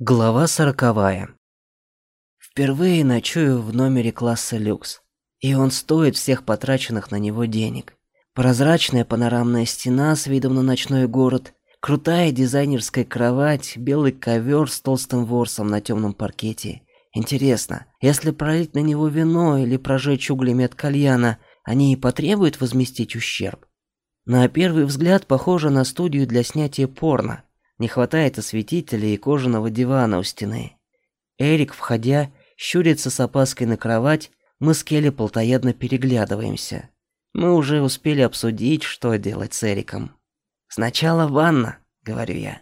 Глава сороковая. Впервые ночую в номере класса люкс. И он стоит всех потраченных на него денег. Прозрачная панорамная стена с видом на ночной город, крутая дизайнерская кровать, белый ковер с толстым ворсом на темном паркете. Интересно, если пролить на него вино или прожечь углями от кальяна, они и потребуют возместить ущерб? На первый взгляд похоже на студию для снятия порно – не хватает осветителя и кожаного дивана у стены. Эрик, входя, щурится с опаской на кровать, мы с Келли полтоядно переглядываемся. Мы уже успели обсудить, что делать с Эриком. «Сначала ванна», — говорю я.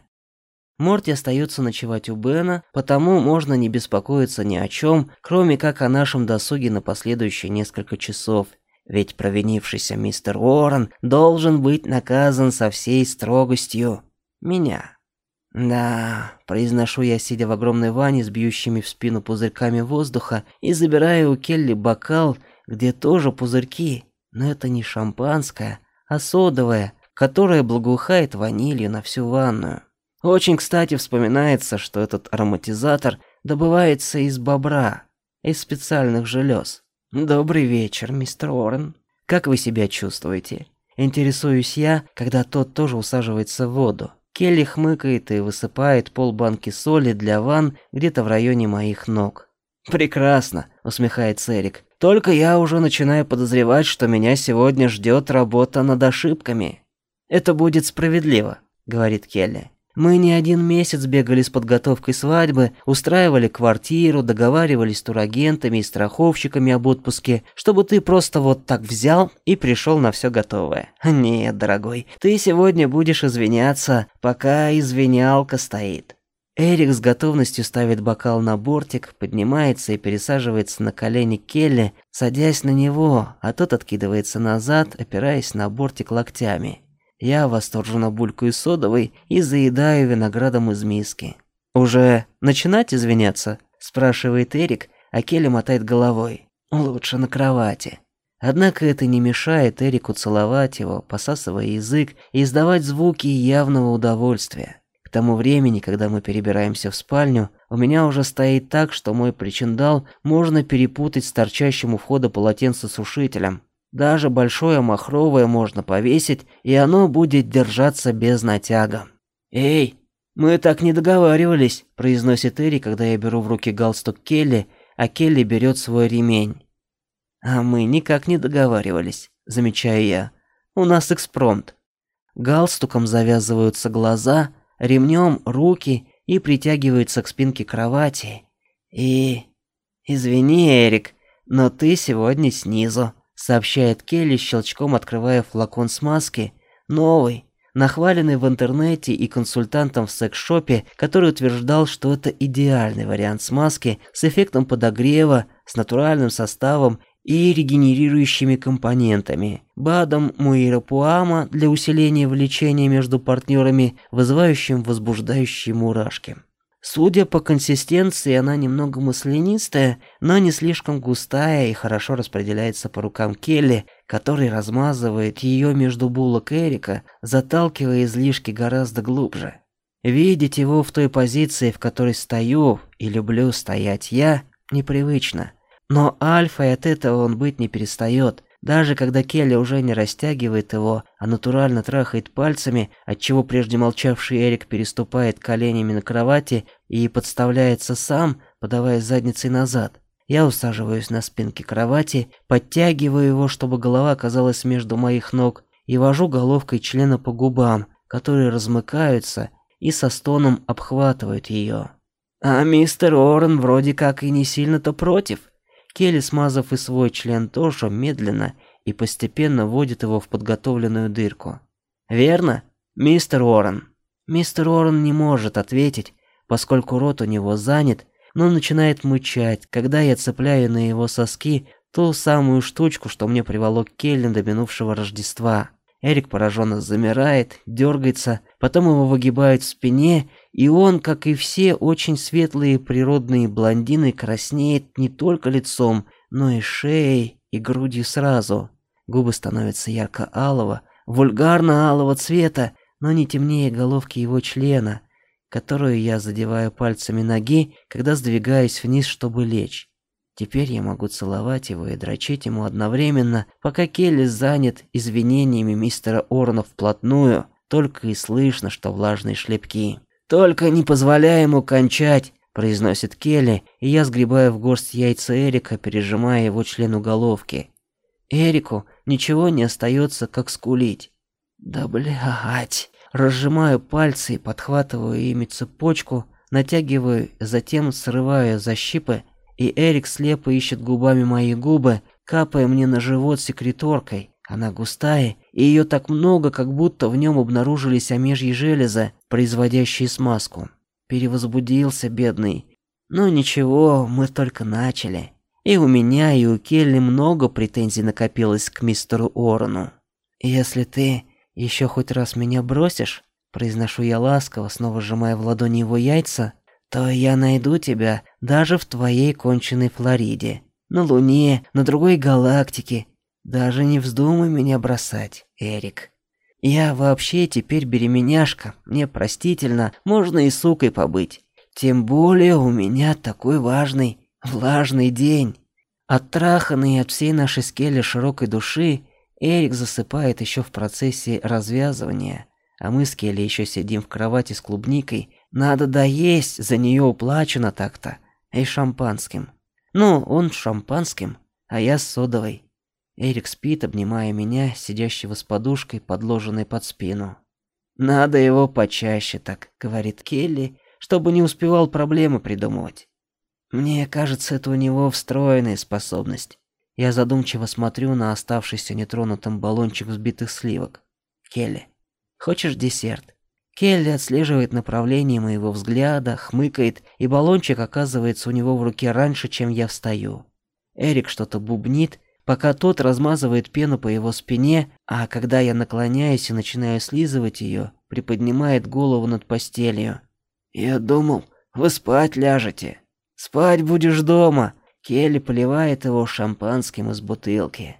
Морти остается ночевать у Бена, потому можно не беспокоиться ни о чем, кроме как о нашем досуге на последующие несколько часов. Ведь провинившийся мистер Уоррен должен быть наказан со всей строгостью меня. «Да», — произношу я, сидя в огромной ванне с бьющими в спину пузырьками воздуха и забираю у Келли бокал, где тоже пузырьки, но это не шампанское, а содовое, которое благоухает ванилью на всю ванную. Очень кстати вспоминается, что этот ароматизатор добывается из бобра, из специальных желез. «Добрый вечер, мистер Уоррен. Как вы себя чувствуете?» Интересуюсь я, когда тот тоже усаживается в воду. Келли хмыкает и высыпает полбанки соли для ванн где-то в районе моих ног. «Прекрасно», — усмехается Эрик. «Только я уже начинаю подозревать, что меня сегодня ждет работа над ошибками». «Это будет справедливо», — говорит Келли. Мы не один месяц бегали с подготовкой свадьбы, устраивали квартиру, договаривались с турагентами и страховщиками об отпуске, чтобы ты просто вот так взял и пришел на все готовое. Нет, дорогой, ты сегодня будешь извиняться, пока извинялка стоит. Эрик с готовностью ставит бокал на бортик, поднимается и пересаживается на колени Келли, садясь на него, а тот откидывается назад, опираясь на бортик локтями. Я восторженно булькаю содовой и заедаю виноградом из миски. «Уже начинать извиняться?» – спрашивает Эрик, а Келли мотает головой. «Лучше на кровати». Однако это не мешает Эрику целовать его, посасывая язык и издавать звуки явного удовольствия. К тому времени, когда мы перебираемся в спальню, у меня уже стоит так, что мой причиндал можно перепутать с торчащим у входа полотенцесушителем. Даже большое махровое можно повесить, и оно будет держаться без натяга. «Эй, мы так не договаривались», – произносит Эри, когда я беру в руки галстук Келли, а Келли берет свой ремень. «А мы никак не договаривались», – замечаю я. «У нас экспромт». Галстуком завязываются глаза, ремнем руки и притягиваются к спинке кровати. И... Извини, Эрик, но ты сегодня снизу сообщает Келли, щелчком открывая флакон смазки, новый, нахваленный в интернете и консультантом в секс-шопе, который утверждал, что это идеальный вариант смазки с эффектом подогрева, с натуральным составом и регенерирующими компонентами, БАДом Муирапуама для усиления влечения между партнерами, вызывающим возбуждающие мурашки. Судя по консистенции, она немного маслянистая, но не слишком густая и хорошо распределяется по рукам Келли, который размазывает ее между булок Эрика, заталкивая излишки гораздо глубже. Видеть его в той позиции, в которой стою и люблю стоять я, непривычно. Но альфой от этого он быть не перестает, даже когда Келли уже не растягивает его, а натурально трахает пальцами, отчего прежде молчавший Эрик переступает коленями на кровати и подставляется сам, подавая задницей назад. Я усаживаюсь на спинке кровати, подтягиваю его, чтобы голова оказалась между моих ног, и вожу головкой члена по губам, которые размыкаются и со стоном обхватывают ее. А мистер Орен вроде как и не сильно-то против. Келли, смазав и свой член тоже, медленно и постепенно вводит его в подготовленную дырку. «Верно, мистер Уоррен?» Мистер Уоррен не может ответить, поскольку рот у него занят, но начинает мычать, когда я цепляю на его соски ту самую штучку, что мне приволок Келли до минувшего Рождества. Эрик пораженно замирает, дергается, потом его выгибают в спине, и он, как и все очень светлые природные блондины, краснеет не только лицом, но и шеей и грудью сразу. Губы становятся ярко-алого, вульгарно-алого цвета, но не темнее головки его члена. которую я задеваю пальцами ноги, когда сдвигаюсь вниз, чтобы лечь. Теперь я могу целовать его и дрочить ему одновременно, пока Келли занят извинениями мистера Орна вплотную, только и слышно, что влажные шлепки. «Только не позволяй ему кончать!» – произносит Келли, и я сгребаю в горсть яйца Эрика, пережимая его член уголовки. Эрику ничего не остается, как скулить. «Да блядь!» Разжимаю пальцы и подхватываю ими цепочку, натягиваю, затем срываю защипы, и Эрик слепо ищет губами мои губы, капая мне на живот секреторкой. Она густая, и ее так много, как будто в нем обнаружились омежьи железы, производящие смазку. Перевозбудился бедный. Но ничего, мы только начали. И у меня, и у Келли много претензий накопилось к мистеру Орону. Если ты еще хоть раз меня бросишь, произношу я ласково, снова сжимая в ладони его яйца, то я найду тебя даже в твоей конченной Флориде, на Луне, на другой галактике. Даже не вздумай меня бросать, Эрик. Я вообще теперь беременяшка, мне простительно, можно и сукой побыть. Тем более у меня такой важный, влажный день. Оттраханный от всей нашей скели широкой души, Эрик засыпает еще в процессе развязывания, а мы с Келли еще сидим в кровати с клубникой. Надо доесть, за нее уплачено так-то. И шампанским. Ну, он с шампанским, а я с содовой. Эрик спит, обнимая меня, сидящего с подушкой, подложенной под спину. «Надо его почаще так», — говорит Келли, чтобы не успевал проблемы придумывать. Мне кажется, это у него встроенная способность. Я задумчиво смотрю на оставшийся нетронутым баллончик взбитых сливок. Келли, хочешь десерт? Келли отслеживает направление моего взгляда, хмыкает, и баллончик оказывается у него в руке раньше, чем я встаю. Эрик что-то бубнит, пока тот размазывает пену по его спине, а когда я наклоняюсь и начинаю слизывать ее, приподнимает голову над постелью. «Я думал, вы спать ляжете. Спать будешь дома», Келли поливает его шампанским из бутылки.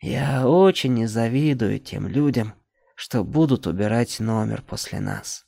Я очень не завидую тем людям, что будут убирать номер после нас.